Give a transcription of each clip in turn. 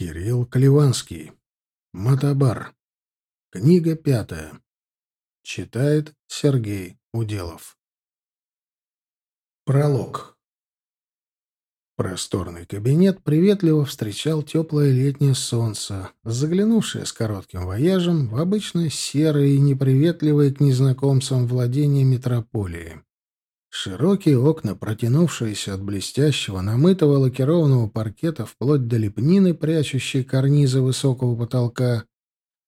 Кирилл Клеванский. Матабар. Книга пятая. Читает Сергей Уделов. Пролог. Просторный кабинет приветливо встречал теплое летнее солнце, заглянувшее с коротким вояжем в обычно серые и неприветливые к незнакомцам владения метрополии. Широкие окна, протянувшиеся от блестящего, намытого лакированного паркета вплоть до лепнины, прячущей карнизы высокого потолка,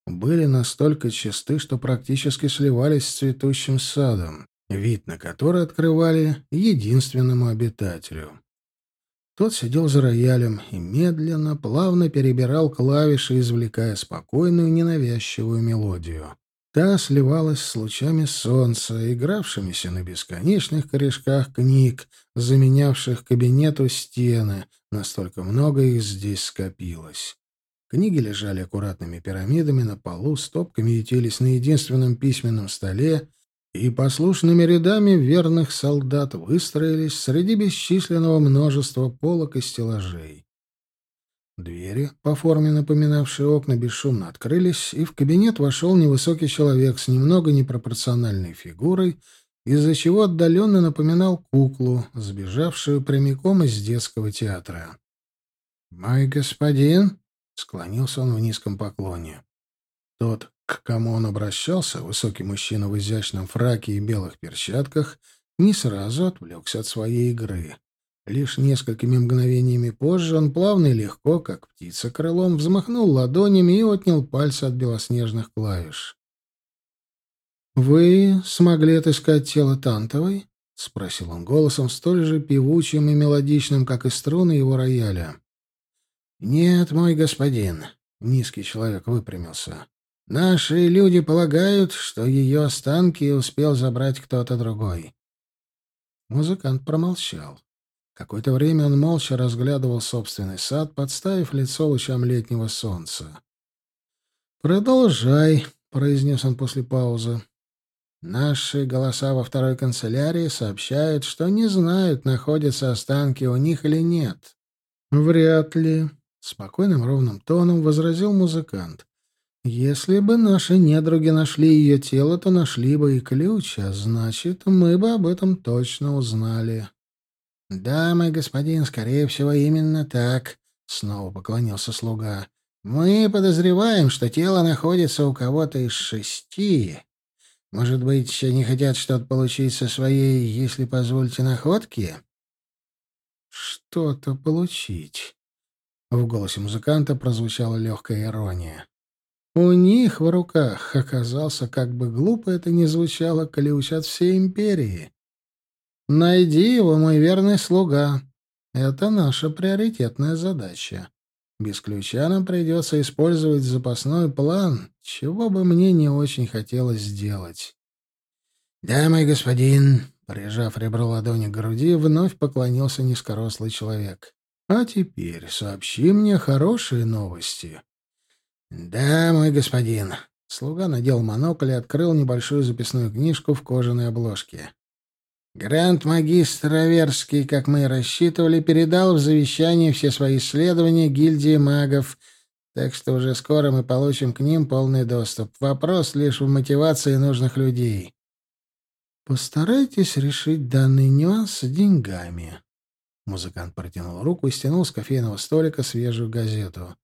были настолько чисты, что практически сливались с цветущим садом, вид на который открывали единственному обитателю. Тот сидел за роялем и медленно, плавно перебирал клавиши, извлекая спокойную, ненавязчивую мелодию. Та сливалась с лучами солнца, игравшимися на бесконечных корешках книг, заменявших кабинету стены, настолько много их здесь скопилось. Книги лежали аккуратными пирамидами на полу, стопками ютились на единственном письменном столе, и послушными рядами верных солдат выстроились среди бесчисленного множества полок и стеллажей. Двери, по форме напоминавшие окна, бесшумно открылись, и в кабинет вошел невысокий человек с немного непропорциональной фигурой, из-за чего отдаленно напоминал куклу, сбежавшую прямиком из детского театра. «Мой господин», — склонился он в низком поклоне. Тот, к кому он обращался, высокий мужчина в изящном фраке и белых перчатках, не сразу отвлекся от своей игры. Лишь несколькими мгновениями позже он плавно и легко, как птица крылом, взмахнул ладонями и отнял пальцы от белоснежных клавиш. «Вы смогли отыскать тело Тантовой?» — спросил он голосом, столь же певучим и мелодичным, как и струны его рояля. «Нет, мой господин», — низкий человек выпрямился. «Наши люди полагают, что ее останки успел забрать кто-то другой». Музыкант промолчал. Какое-то время он молча разглядывал собственный сад, подставив лицо лучам летнего солнца. «Продолжай», — произнес он после паузы. «Наши голоса во второй канцелярии сообщают, что не знают, находятся останки у них или нет». «Вряд ли», — спокойным ровным тоном возразил музыкант. «Если бы наши недруги нашли ее тело, то нашли бы и ключ, а значит, мы бы об этом точно узнали». «Да, мой господин, скорее всего, именно так», — снова поклонился слуга. «Мы подозреваем, что тело находится у кого-то из шести. Может быть, не хотят что-то получить со своей, если позволите, находки?» «Что-то получить?» В голосе музыканта прозвучала легкая ирония. У них в руках оказался, как бы глупо это ни звучало, ключ от всей империи. Найди его, мой верный слуга. Это наша приоритетная задача. Без ключа нам придется использовать запасной план, чего бы мне не очень хотелось сделать. Да, мой господин, прижав ребро ладони к груди, вновь поклонился низкорослый человек. А теперь сообщи мне хорошие новости. Да, мой господин. Слуга надел монокль и открыл небольшую записную книжку в кожаной обложке. Гранд-магистр Аверский, как мы и рассчитывали, передал в завещание все свои исследования гильдии магов, так что уже скоро мы получим к ним полный доступ. Вопрос лишь в мотивации нужных людей. Постарайтесь решить данный нюанс деньгами. Музыкант протянул руку и стянул с кофейного столика свежую газету.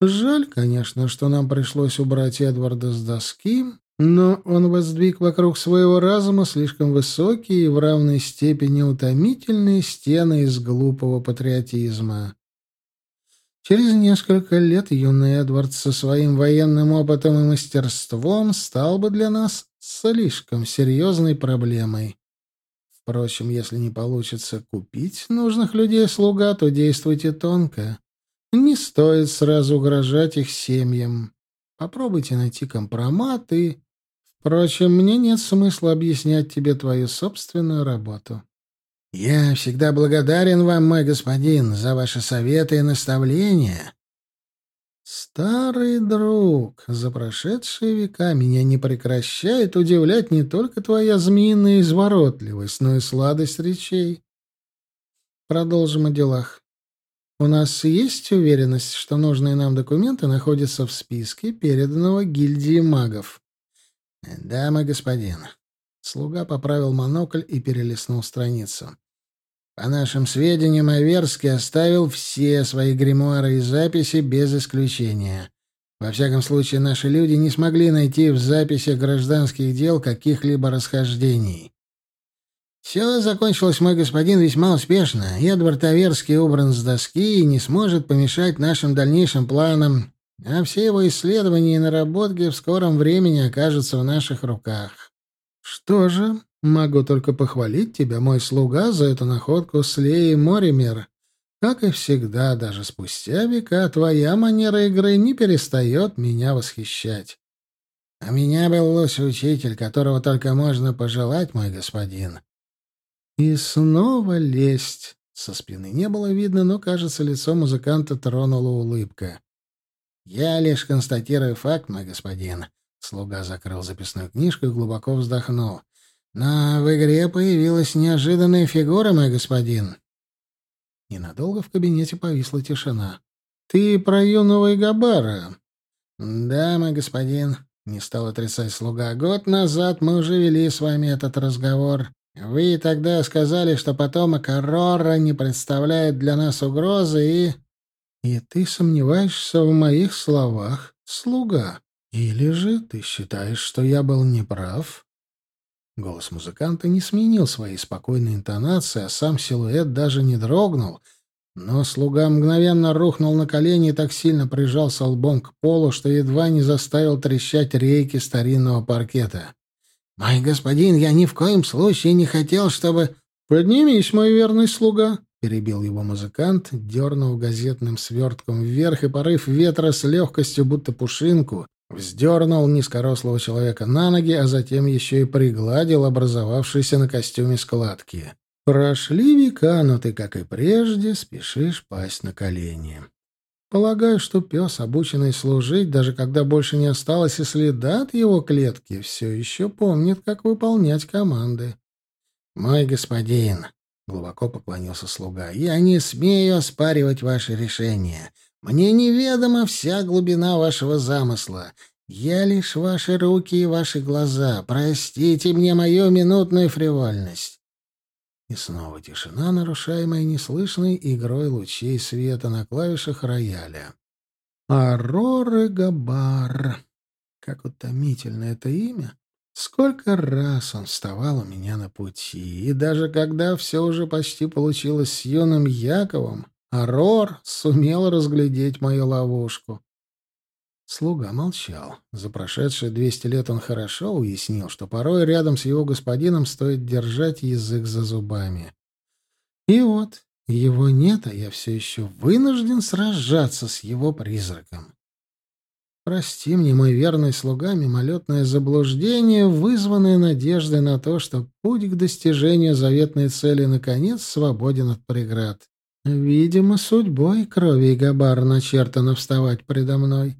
Жаль, конечно, что нам пришлось убрать Эдварда с доски, но он воздвиг вокруг своего разума слишком высокие и в равной степени утомительные стены из глупого патриотизма. Через несколько лет юный Эдвард со своим военным опытом и мастерством стал бы для нас слишком серьезной проблемой. Впрочем, если не получится купить нужных людей слуга, то действуйте тонко. Не стоит сразу угрожать их семьям. Попробуйте найти компромат и Впрочем, мне нет смысла объяснять тебе твою собственную работу. Я всегда благодарен вам, мой господин, за ваши советы и наставления. Старый друг, за прошедшие века меня не прекращает удивлять не только твоя змеиная изворотливость, но и сладость речей. Продолжим о делах. У нас есть уверенность, что нужные нам документы находятся в списке переданного гильдии магов?» «Да, господин». Слуга поправил монокль и перелистнул страницу. По нашим сведениям, Аверский оставил все свои гримуары и записи без исключения. Во всяком случае, наши люди не смогли найти в записях гражданских дел каких-либо расхождений. Все закончилось, мой господин, весьма успешно. Эдвард Аверский убран с доски и не сможет помешать нашим дальнейшим планам, а все его исследования и наработки в скором времени окажутся в наших руках. Что же, Могу только похвалить тебя, мой слуга, за эту находку с Леей Моример. Как и всегда, даже спустя века, твоя манера игры не перестает меня восхищать. А меня был лучший учитель, которого только можно пожелать, мой господин. И снова лесть. Со спины не было видно, но, кажется, лицо музыканта тронула улыбка. «Я лишь констатирую факт, мой господин». Слуга закрыл записную книжку и глубоко вздохнул. Но в игре появилась неожиданная фигура, мой господин. Ненадолго в кабинете повисла тишина. Ты про юного Игабара? Да, мой господин, не стал отрицать слуга. Год назад мы уже вели с вами этот разговор. Вы тогда сказали, что потомок Аррора не представляет для нас угрозы и... И ты сомневаешься в моих словах, слуга? Или же ты считаешь, что я был неправ? Голос музыканта не сменил своей спокойной интонации, а сам силуэт даже не дрогнул. Но слуга мгновенно рухнул на колени и так сильно прижался лбом к полу, что едва не заставил трещать рейки старинного паркета. «Мой господин, я ни в коем случае не хотел, чтобы...» «Поднимись, мой верный слуга!» — перебил его музыкант, дернув газетным свертком вверх, и порыв ветра с легкостью, будто пушинку, Вздернул низкорослого человека на ноги, а затем еще и пригладил образовавшиеся на костюме складки. Прошли века, но ты, как и прежде, спешишь пасть на колени. Полагаю, что пес, обученный служить, даже когда больше не осталось и следа от его клетки, все еще помнит, как выполнять команды. «Мой господин», — глубоко поклонился слуга, — «я не смею оспаривать ваше решение. Мне неведома вся глубина вашего замысла. Я лишь ваши руки и ваши глаза. Простите мне мою минутную фривольность». И снова тишина, нарушаемая неслышной игрой лучей света на клавишах рояля. «Ароры Габар». Как утомительно это имя. Сколько раз он вставал у меня на пути, и даже когда все уже почти получилось с юным Яковом, Арор сумел разглядеть мою ловушку. Слуга молчал. За прошедшие двести лет он хорошо уяснил, что порой рядом с его господином стоит держать язык за зубами. И вот, его нет, а я все еще вынужден сражаться с его призраком. Прости мне, мой верный слуга, мимолетное заблуждение, вызванное надеждой на то, что путь к достижению заветной цели наконец свободен от преград. Видимо, судьбой крови и Габар начертано вставать предо мной.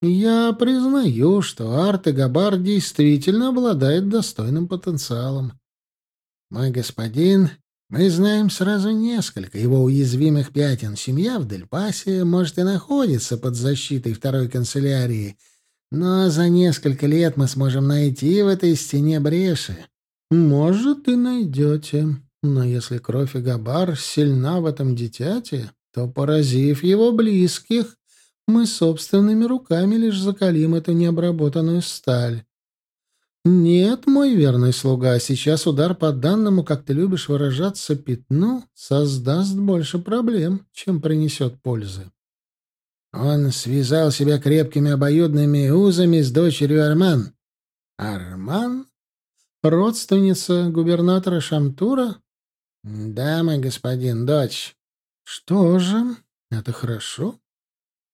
Я признаю, что Арт и Габар действительно обладает достойным потенциалом. Мой господин, мы знаем сразу несколько его уязвимых пятен. Семья в Дельпасе, может, и находится под защитой второй канцелярии, но за несколько лет мы сможем найти в этой стене бреши. Может, и найдете. Но если кровь и Габар сильна в этом дитяте, то, поразив его близких, мы собственными руками лишь закалим эту необработанную сталь. Нет, мой верный слуга, сейчас удар по данному, как ты любишь выражаться, пятну создаст больше проблем, чем принесет пользы. Он связал себя крепкими обоюдными узами с дочерью Арман. Арман? Родственница губернатора Шамтура? «Да, мой господин, дочь». «Что же, это хорошо.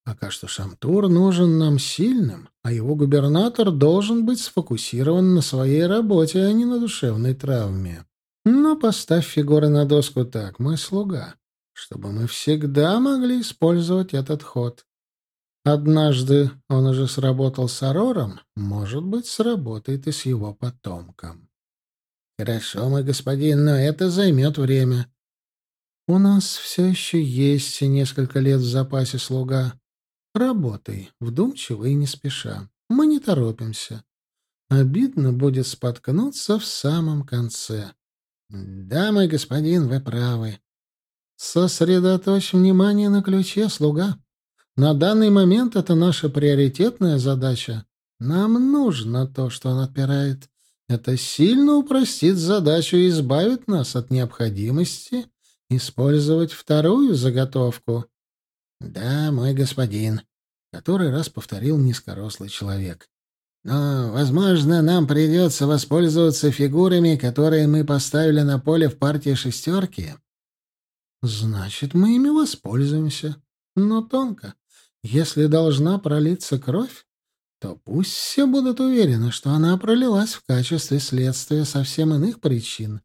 Пока что Шамтур нужен нам сильным, а его губернатор должен быть сфокусирован на своей работе, а не на душевной травме. Но поставь фигуры на доску так, мой слуга, чтобы мы всегда могли использовать этот ход. Однажды он уже сработал с Арором, может быть, сработает и с его потомком». «Хорошо, мой господин, но это займет время». У нас все еще есть несколько лет в запасе слуга. Работай, вдумчиво и не спеша. Мы не торопимся. Обидно будет споткнуться в самом конце. Да, мой господин, вы правы. Сосредоточь внимание на ключе, слуга. На данный момент это наша приоритетная задача. Нам нужно то, что он отпирает. Это сильно упростит задачу и избавит нас от необходимости использовать вторую заготовку. Да, мой господин, который раз повторил низкорослый человек. Но, возможно, нам придется воспользоваться фигурами, которые мы поставили на поле в партии шестерки. Значит, мы ими воспользуемся. Но тонко. Если должна пролиться кровь, то пусть все будут уверены, что она пролилась в качестве следствия совсем иных причин.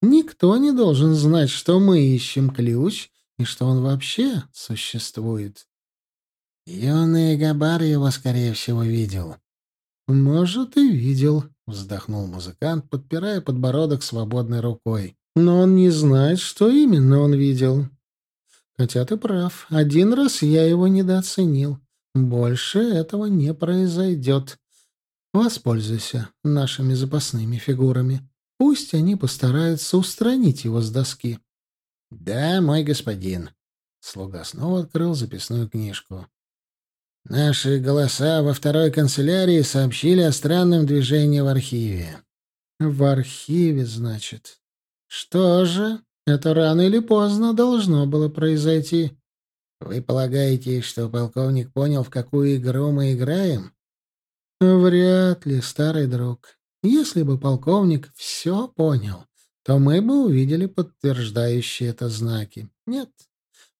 Никто не должен знать, что мы ищем ключ и что он вообще существует. Юный Габар его, скорее всего, видел. «Может, и видел», — вздохнул музыкант, подпирая подбородок свободной рукой. «Но он не знает, что именно он видел. Хотя ты прав, один раз я его недооценил. Больше этого не произойдет. Воспользуйся нашими запасными фигурами. Пусть они постараются устранить его с доски». «Да, мой господин». Слуга снова открыл записную книжку. Наши голоса во второй канцелярии сообщили о странном движении в архиве. В архиве, значит. Что же, это рано или поздно должно было произойти. Вы полагаете, что полковник понял, в какую игру мы играем? Вряд ли, старый друг. Если бы полковник все понял, то мы бы увидели подтверждающие это знаки. Нет,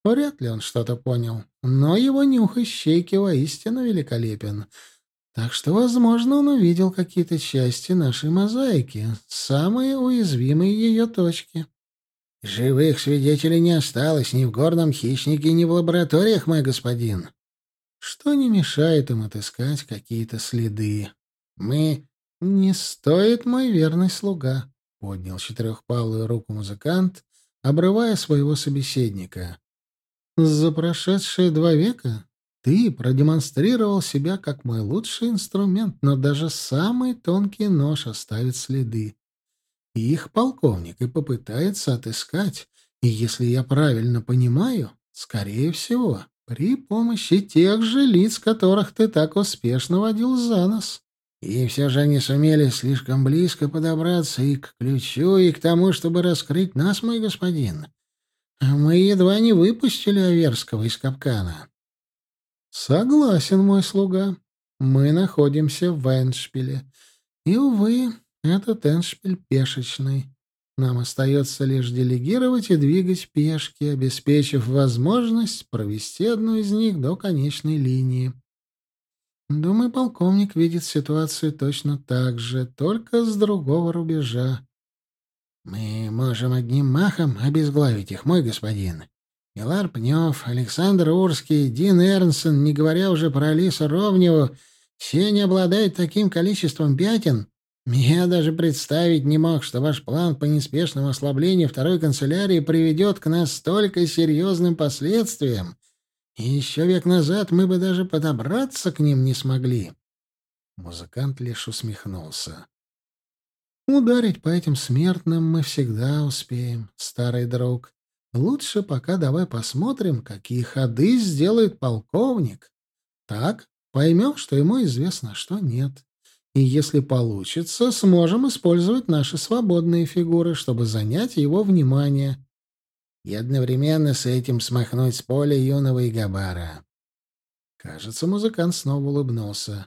Вряд ли он что-то понял, но его нюх ищейки воистину великолепен. Так что, возможно, он увидел какие-то части нашей мозаики, самые уязвимые ее точки. Живых свидетелей не осталось ни в горном хищнике, ни в лабораториях, мой господин. Что не мешает им отыскать какие-то следы? Мы... Не стоит, мой верный слуга, — поднял четырехпалую руку музыкант, обрывая своего собеседника. За прошедшие два века ты продемонстрировал себя как мой лучший инструмент, но даже самый тонкий нож оставит следы. Их полковник и попытается отыскать, и, если я правильно понимаю, скорее всего, при помощи тех же лиц, которых ты так успешно водил за нос. И все же они сумели слишком близко подобраться и к ключу, и к тому, чтобы раскрыть нас, мой господин. Мы едва не выпустили Аверского из капкана. Согласен, мой слуга. Мы находимся в Эншпиле. И, увы, этот Эншпиль пешечный. Нам остается лишь делегировать и двигать пешки, обеспечив возможность провести одну из них до конечной линии. Думаю, полковник видит ситуацию точно так же, только с другого рубежа. «Мы можем одним махом обезглавить их, мой господин. Милар Пнев, Александр Урский, Дин Эрнсон, не говоря уже про Алису Ровневу, все не обладают таким количеством пятен. Я даже представить не мог, что ваш план по неспешному ослаблению второй канцелярии приведет к настолько серьезным последствиям. И еще век назад мы бы даже подобраться к ним не смогли». Музыкант лишь усмехнулся. Ударить по этим смертным мы всегда успеем, старый друг. Лучше пока давай посмотрим, какие ходы сделает полковник. Так поймем, что ему известно, что нет. И если получится, сможем использовать наши свободные фигуры, чтобы занять его внимание. И одновременно с этим смахнуть с поля юного Игабара. Кажется, музыкант снова улыбнулся.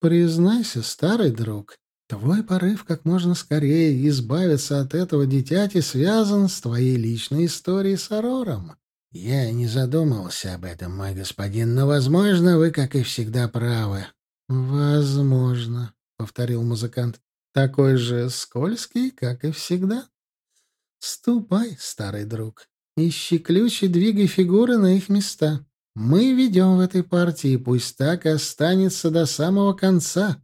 «Признайся, старый друг, Твой порыв как можно скорее избавиться от этого дитяти связан с твоей личной историей с Арором. Я не задумывался об этом, мой господин, но, возможно, вы, как и всегда, правы. Возможно, — повторил музыкант, — такой же скользкий, как и всегда. Ступай, старый друг, ищи ключ и двигай фигуры на их места. Мы ведем в этой партии, пусть так и останется до самого конца.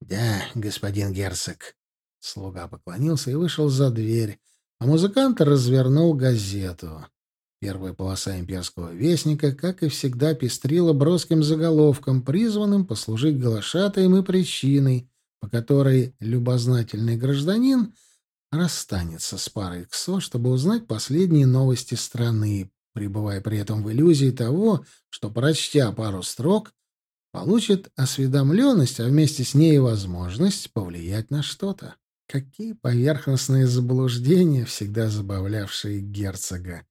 «Да, господин герцог». Слуга поклонился и вышел за дверь, а музыкант развернул газету. Первая полоса имперского вестника, как и всегда, пестрила броским заголовком, призванным послужить глашатаем и причиной, по которой любознательный гражданин расстанется с парой КСО, чтобы узнать последние новости страны, пребывая при этом в иллюзии того, что, прочтя пару строк, получит осведомленность, а вместе с ней возможность повлиять на что-то. Какие поверхностные заблуждения, всегда забавлявшие герцога.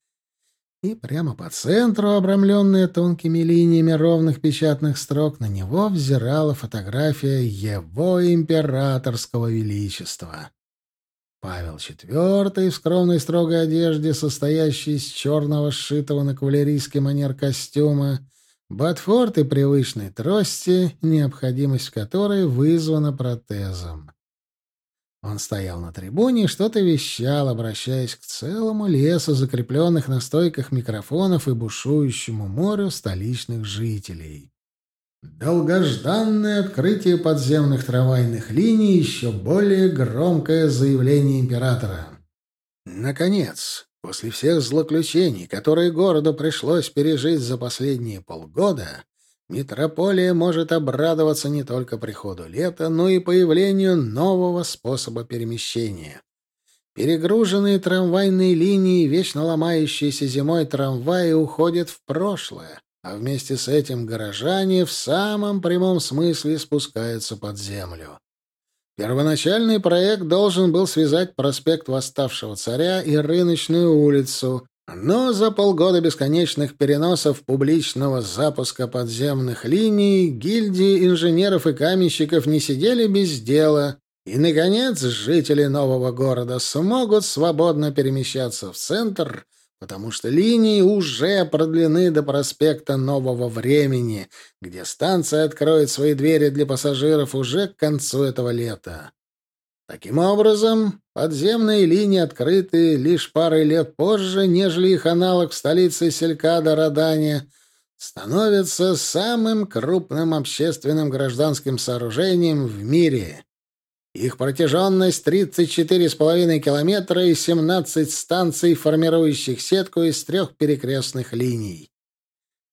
И прямо по центру, обрамленная тонкими линиями ровных печатных строк, на него взирала фотография его императорского величества. Павел IV в скромной строгой одежде, состоящей из черного сшитого на кавалерийский манер костюма, Батфорд и привычной трости, необходимость которой вызвана протезом. Он стоял на трибуне и что-то вещал, обращаясь к целому лесу закрепленных на стойках микрофонов и бушующему морю столичных жителей. Долгожданное открытие подземных трамвайных линий — еще более громкое заявление императора. Наконец, после всех злоключений, которые городу пришлось пережить за последние полгода, метрополия может обрадоваться не только приходу лета, но и появлению нового способа перемещения. Перегруженные трамвайные линии, вечно ломающиеся зимой трамваи уходят в прошлое а вместе с этим горожане в самом прямом смысле спускаются под землю. Первоначальный проект должен был связать проспект Восставшего Царя и Рыночную улицу, но за полгода бесконечных переносов публичного запуска подземных линий гильдии инженеров и каменщиков не сидели без дела, и, наконец, жители нового города смогут свободно перемещаться в центр — потому что линии уже продлены до проспекта Нового Времени, где станция откроет свои двери для пассажиров уже к концу этого лета. Таким образом, подземные линии открыты лишь парой лет позже, нежели их аналог в столице Селькада Родане, становятся самым крупным общественным гражданским сооружением в мире. Их протяженность 34,5 километра и 17 станций, формирующих сетку из трех перекрестных линий.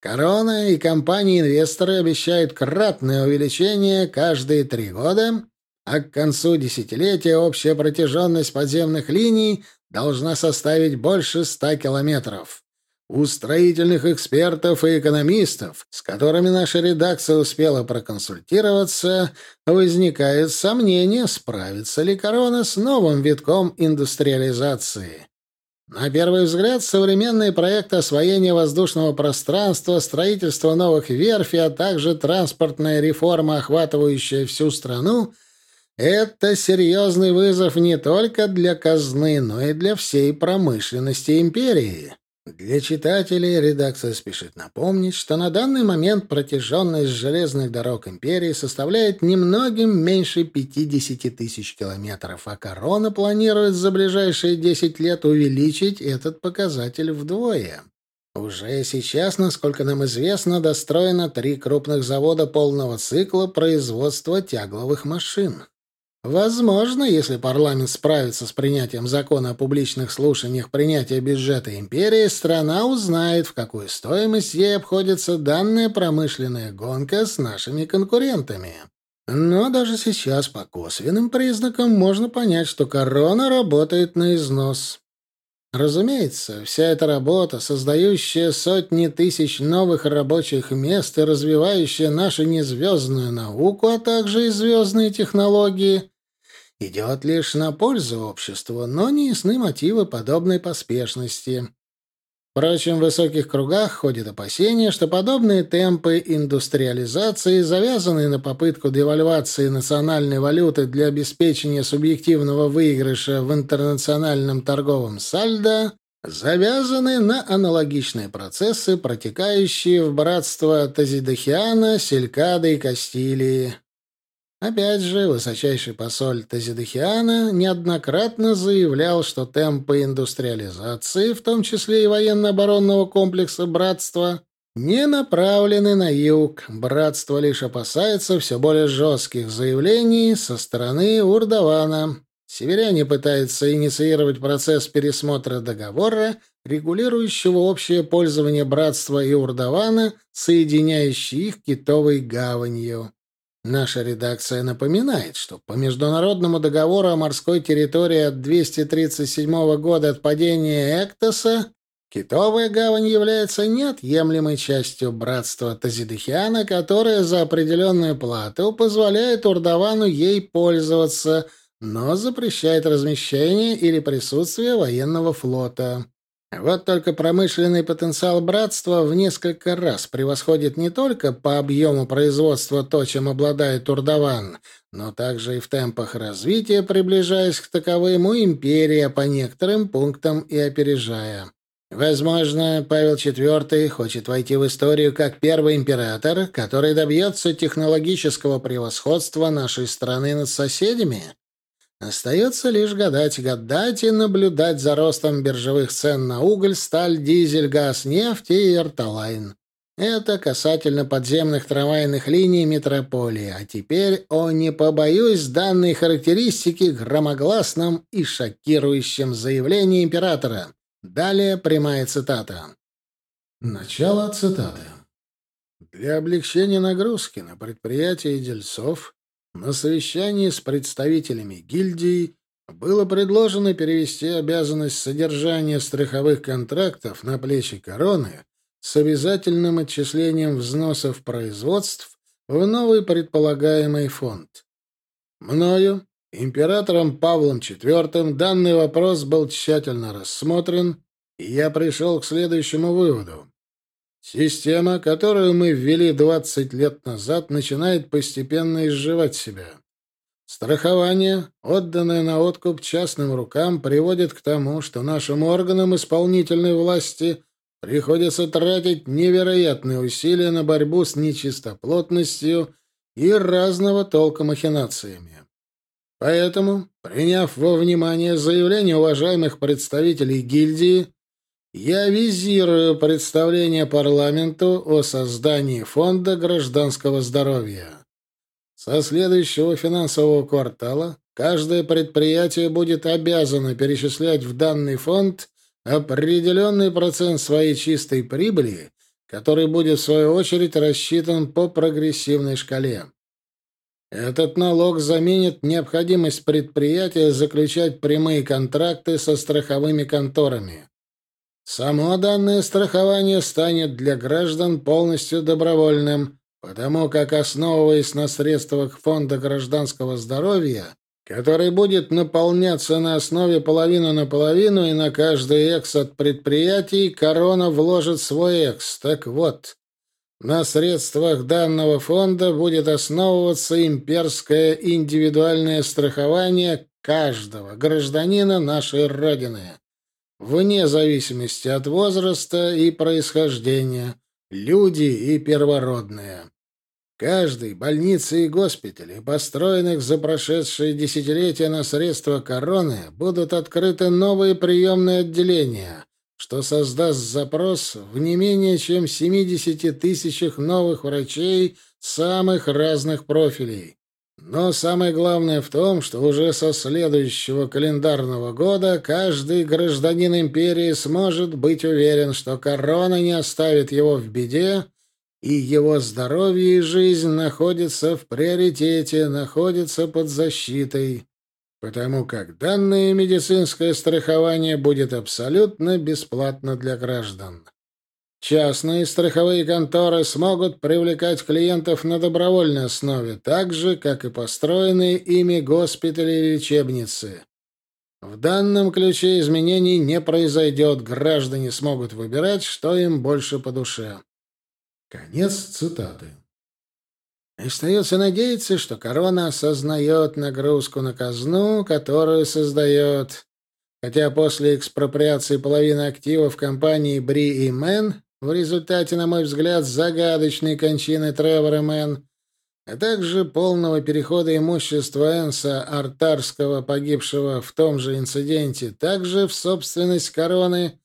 Корона и компании-инвесторы обещают кратное увеличение каждые три года, а к концу десятилетия общая протяженность подземных линий должна составить больше 100 километров. У строительных экспертов и экономистов, с которыми наша редакция успела проконсультироваться, возникают сомнения, справится ли корона с новым витком индустриализации. На первый взгляд, современные проекты освоения воздушного пространства, строительство новых верфей, а также транспортная реформа, охватывающая всю страну, это серьезный вызов не только для казны, но и для всей промышленности империи. Для читателей редакция спешит напомнить, что на данный момент протяженность железных дорог империи составляет немногим меньше 50 тысяч километров, а корона планирует за ближайшие 10 лет увеличить этот показатель вдвое. Уже сейчас, насколько нам известно, достроено три крупных завода полного цикла производства тягловых машин. Возможно, если парламент справится с принятием закона о публичных слушаниях принятия бюджета империи, страна узнает, в какую стоимость ей обходится данная промышленная гонка с нашими конкурентами. Но даже сейчас по косвенным признакам можно понять, что корона работает на износ. Разумеется, вся эта работа, создающая сотни тысяч новых рабочих мест и развивающая нашу незвездную науку, а также и звездные технологии, идет лишь на пользу обществу, но не ясны мотивы подобной поспешности. Впрочем, в высоких кругах ходит опасение, что подобные темпы индустриализации, завязанные на попытку девальвации национальной валюты для обеспечения субъективного выигрыша в интернациональном торговом сальдо, завязаны на аналогичные процессы, протекающие в братство Тазидохиана, Селькада и Кастилии. Опять же, высочайший посоль Тазидахиана неоднократно заявлял, что темпы индустриализации, в том числе и военно-оборонного комплекса «Братства», не направлены на юг. Братство лишь опасается все более жестких заявлений со стороны Урдавана. Северяне пытаются инициировать процесс пересмотра договора, регулирующего общее пользование братства и Урдавана, соединяющий их китовой гаванью. Наша редакция напоминает, что по международному договору о морской территории от 237 года от падения Эктоса Китовая гавань является неотъемлемой частью братства Тазидыхиана, которое за определенную плату позволяет Урдавану ей пользоваться, но запрещает размещение или присутствие военного флота. Вот только промышленный потенциал братства в несколько раз превосходит не только по объему производства то, чем обладает Урдаван, но также и в темпах развития, приближаясь к таковому империя по некоторым пунктам и опережая. Возможно, Павел IV хочет войти в историю как первый император, который добьется технологического превосходства нашей страны над соседями. Остается лишь гадать, гадать и наблюдать за ростом биржевых цен на уголь, сталь, дизель, газ, нефть и эрталайн. Это касательно подземных трамвайных линий метрополии. А теперь, о, не побоюсь данной характеристики громогласном и шокирующем заявлении императора. Далее прямая цитата. Начало цитаты. Для облегчения нагрузки на предприятия дельцов на совещании с представителями гильдии было предложено перевести обязанность содержания страховых контрактов на плечи короны с обязательным отчислением взносов производств в новый предполагаемый фонд. Мною Императором Павлом IV данный вопрос был тщательно рассмотрен, и я пришел к следующему выводу. Система, которую мы ввели 20 лет назад, начинает постепенно изживать себя. Страхование, отданное на откуп частным рукам, приводит к тому, что нашим органам исполнительной власти приходится тратить невероятные усилия на борьбу с нечистоплотностью и разного толка махинациями. Поэтому, приняв во внимание заявление уважаемых представителей гильдии, я визирую представление парламенту о создании фонда гражданского здоровья. Со следующего финансового квартала каждое предприятие будет обязано перечислять в данный фонд определенный процент своей чистой прибыли, который будет в свою очередь рассчитан по прогрессивной шкале. Этот налог заменит необходимость предприятия заключать прямые контракты со страховыми конторами. Само данное страхование станет для граждан полностью добровольным, потому как, основываясь на средствах Фонда гражданского здоровья, который будет наполняться на основе половину на половину, и на каждый экс от предприятий корона вложит свой экс. Так вот, на средствах данного фонда будет основываться имперское индивидуальное страхование каждого гражданина нашей Родины, вне зависимости от возраста и происхождения, люди и первородные. Каждой больнице и госпитале, построенных за прошедшие десятилетия на средства короны, будут открыты новые приемные отделения, что создаст запрос в не менее чем 70 тысячах новых врачей самых разных профилей. Но самое главное в том, что уже со следующего календарного года каждый гражданин империи сможет быть уверен, что корона не оставит его в беде, и его здоровье и жизнь находятся в приоритете, находятся под защитой потому как данное медицинское страхование будет абсолютно бесплатно для граждан. Частные страховые конторы смогут привлекать клиентов на добровольной основе, так же, как и построенные ими госпитали и лечебницы. В данном ключе изменений не произойдет, граждане смогут выбирать, что им больше по душе. Конец цитаты. Остается надеяться, что корона осознает нагрузку на казну, которую создает. Хотя после экспроприации половины активов компании Бри и Мэн в результате, на мой взгляд, загадочной кончины Тревора Мэн, а также полного перехода имущества Энса Артарского, погибшего в том же инциденте, также в собственность короны,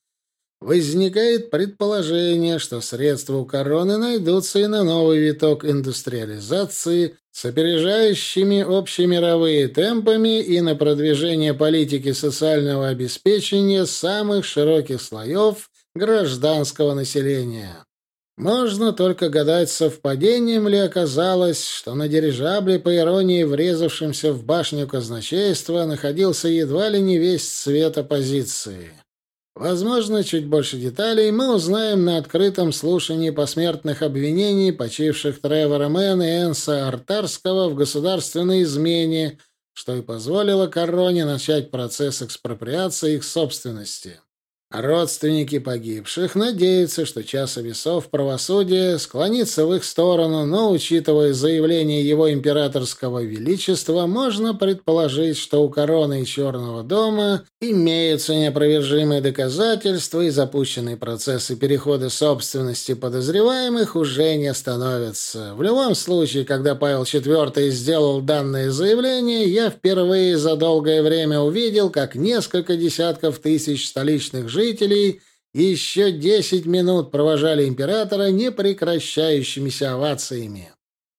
возникает предположение, что средства у короны найдутся и на новый виток индустриализации с опережающими общемировые темпами и на продвижение политики социального обеспечения самых широких слоев гражданского населения. Можно только гадать, совпадением ли оказалось, что на дирижабле, по иронии врезавшемся в башню казначейства, находился едва ли не весь цвет оппозиции. Возможно, чуть больше деталей мы узнаем на открытом слушании посмертных обвинений почивших Тревора Мэна и Энса Артарского в государственной измене, что и позволило короне начать процесс экспроприации их собственности. Родственники погибших надеются, что часа весов правосудия склонится в их сторону, но, учитывая заявление его императорского величества, можно предположить, что у короны и Черного дома имеются неопровержимые доказательства, и запущенные процессы перехода собственности подозреваемых уже не остановятся. В любом случае, когда Павел IV сделал данное заявление, я впервые за долгое время увидел, как несколько десятков тысяч столичных жителей жителей еще десять минут провожали императора непрекращающимися овациями.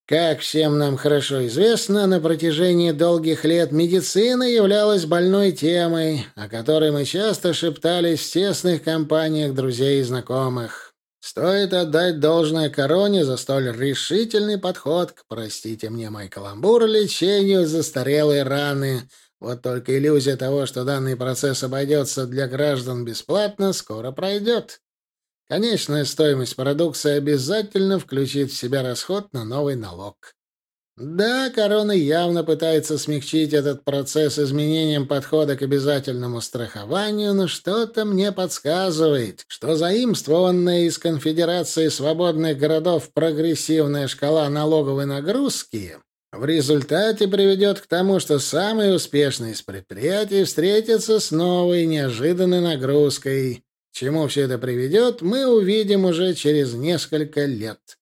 Как всем нам хорошо известно, на протяжении долгих лет медицина являлась больной темой, о которой мы часто шептались в тесных компаниях друзей и знакомых. Стоит отдать должное короне за столь решительный подход к, простите мне мой каламбур, лечению застарелой раны, вот только иллюзия того, что данный процесс обойдется для граждан бесплатно, скоро пройдет. Конечная стоимость продукции обязательно включит в себя расход на новый налог. Да, корона явно пытается смягчить этот процесс изменением подхода к обязательному страхованию, но что-то мне подсказывает, что заимствованная из Конфедерации свободных городов прогрессивная шкала налоговой нагрузки в результате приведет к тому, что самые успешные из предприятий встретятся с новой неожиданной нагрузкой. К чему все это приведет, мы увидим уже через несколько лет.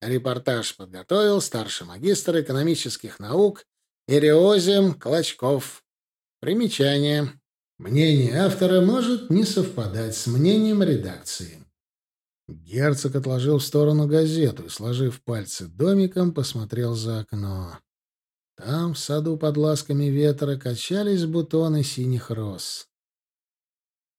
Репортаж подготовил старший магистр экономических наук Ириозим Клочков. Примечание. Мнение автора может не совпадать с мнением редакции. Герцог отложил в сторону газету и, сложив пальцы домиком, посмотрел за окно. Там, в саду под ласками ветра, качались бутоны синих роз.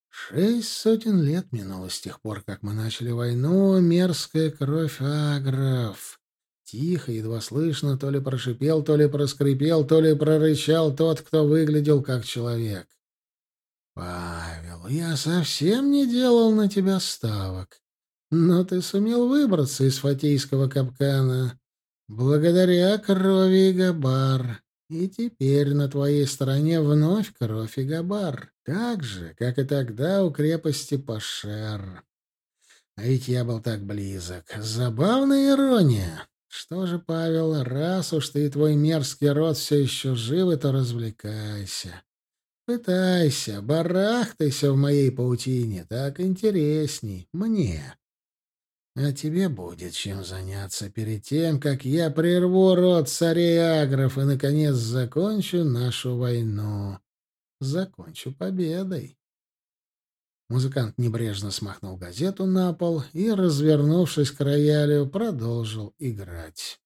Шесть сотен лет минуло с тех пор, как мы начали войну, мерзкая кровь агров. Тихо, едва слышно, то ли прошипел, то ли проскрипел, то ли прорычал тот, кто выглядел как человек. «Павел, я совсем не делал на тебя ставок. Но ты сумел выбраться из фатийского капкана благодаря крови Габар. И теперь на твоей стороне вновь кровь и Габар, так же, как и тогда у крепости Пашер. А ведь я был так близок. Забавная ирония. Что же, Павел, раз уж ты и твой мерзкий род все еще живы, то развлекайся. Пытайся, барахтайся в моей паутине, так интересней мне. А тебе будет чем заняться перед тем, как я прерву род царей Агров и, наконец, закончу нашу войну. Закончу победой. Музыкант небрежно смахнул газету на пол и, развернувшись к роялю, продолжил играть.